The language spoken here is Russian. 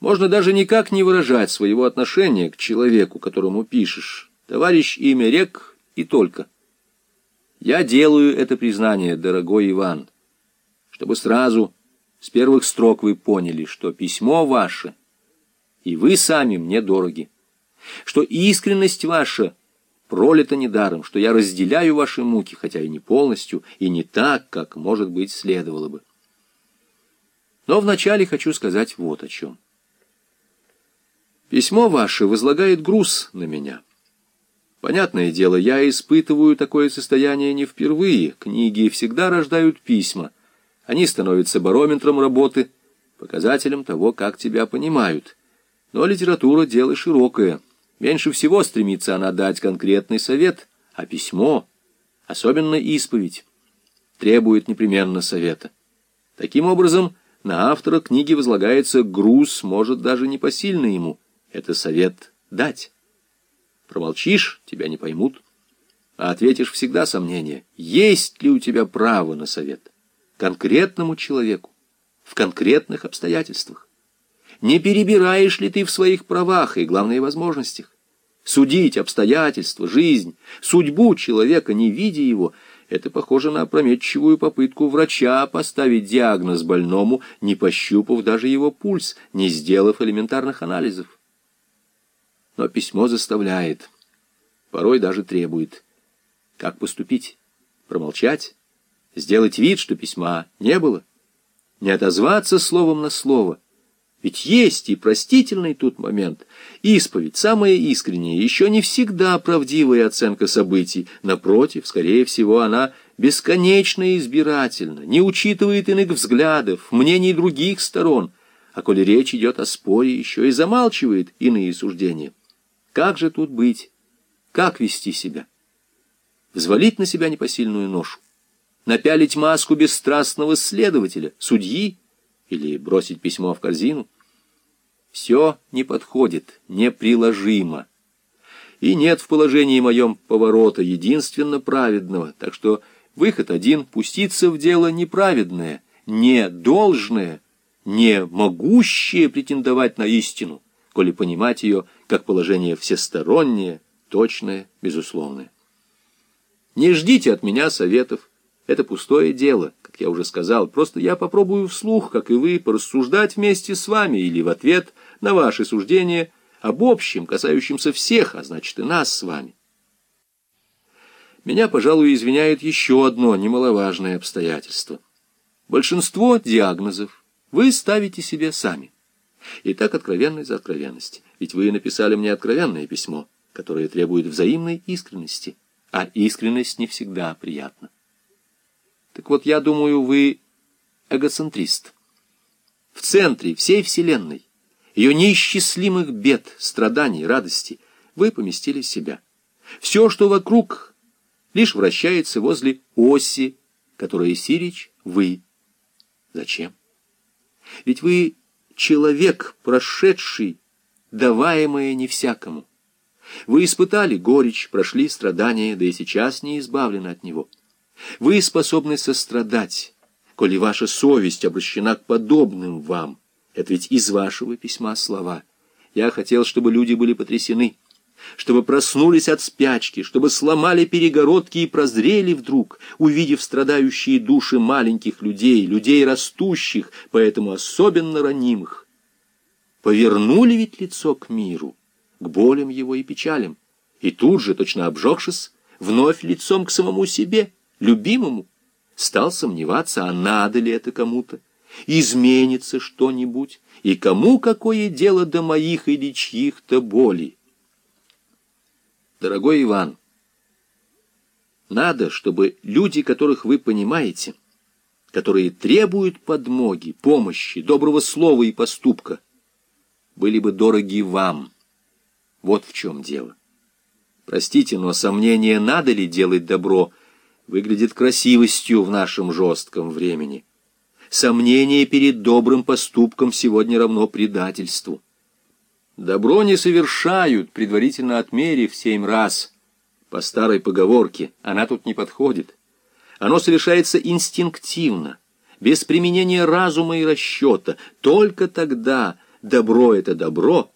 Можно даже никак не выражать своего отношения к человеку, которому пишешь. Товарищ имя рек и только. Я делаю это признание, дорогой Иван, чтобы сразу с первых строк вы поняли, что письмо ваше и вы сами мне дороги, что искренность ваша пролита недаром, что я разделяю ваши муки, хотя и не полностью, и не так, как, может быть, следовало бы. Но вначале хочу сказать вот о чем. Письмо ваше возлагает груз на меня. Понятное дело, я испытываю такое состояние не впервые. Книги всегда рождают письма. Они становятся барометром работы, показателем того, как тебя понимают. Но литература — дело широкое. Меньше всего стремится она дать конкретный совет, а письмо, особенно исповедь, требует непременно совета. Таким образом, на автора книги возлагается груз, может, даже непосильный ему. Это совет дать. Промолчишь, тебя не поймут. А ответишь всегда сомнение, есть ли у тебя право на совет конкретному человеку в конкретных обстоятельствах. Не перебираешь ли ты в своих правах и, главное, возможностях? Судить обстоятельства, жизнь, судьбу человека, не видя его, это похоже на опрометчивую попытку врача поставить диагноз больному, не пощупав даже его пульс, не сделав элементарных анализов. Но письмо заставляет, порой даже требует. Как поступить? Промолчать? Сделать вид, что письма не было? Не отозваться словом на слово? Ведь есть и простительный тут момент. Исповедь, самая искренняя, еще не всегда правдивая оценка событий. Напротив, скорее всего, она бесконечно избирательна, не учитывает иных взглядов, мнений других сторон. А коли речь идет о споре, еще и замалчивает иные суждения. Как же тут быть? Как вести себя? Взвалить на себя непосильную ношу? Напялить маску бесстрастного следователя, судьи? или бросить письмо в корзину. Все не подходит, неприложимо. И нет в положении моем поворота единственно праведного, так что выход один — пуститься в дело неправедное, не должное, не могущее претендовать на истину, коли понимать ее как положение всестороннее, точное, безусловное. Не ждите от меня советов, это пустое дело, как я уже сказал. Просто я попробую вслух, как и вы, порассуждать вместе с вами или в ответ на ваши суждения об общем, касающемся всех, а значит и нас с вами. Меня, пожалуй, извиняет еще одно немаловажное обстоятельство. Большинство диагнозов вы ставите себе сами. И так откровенность за откровенность. Ведь вы написали мне откровенное письмо, которое требует взаимной искренности, а искренность не всегда приятна. Так вот, я думаю, вы эгоцентрист. В центре всей Вселенной, ее неисчислимых бед, страданий, радостей, вы поместили себя. Все, что вокруг, лишь вращается возле оси, которая Сирич — вы. Зачем? Ведь вы человек, прошедший, даваемое не всякому. Вы испытали горечь, прошли страдания, да и сейчас не избавлены от него. Вы способны сострадать, коли ваша совесть обращена к подобным вам. Это ведь из вашего письма слова. Я хотел, чтобы люди были потрясены, чтобы проснулись от спячки, чтобы сломали перегородки и прозрели вдруг, увидев страдающие души маленьких людей, людей растущих, поэтому особенно ранимых. Повернули ведь лицо к миру, к болям его и печалям, и тут же, точно обжегшись, вновь лицом к самому себе — любимому, стал сомневаться, а надо ли это кому-то, изменится что-нибудь, и кому какое дело до моих или чьих-то болей. Дорогой Иван, надо, чтобы люди, которых вы понимаете, которые требуют подмоги, помощи, доброго слова и поступка, были бы дороги вам. Вот в чем дело. Простите, но сомнение, надо ли делать добро, выглядит красивостью в нашем жестком времени. Сомнение перед добрым поступком сегодня равно предательству. Добро не совершают, предварительно отмерив семь раз. По старой поговорке она тут не подходит. Оно совершается инстинктивно, без применения разума и расчета. Только тогда Добро — это добро,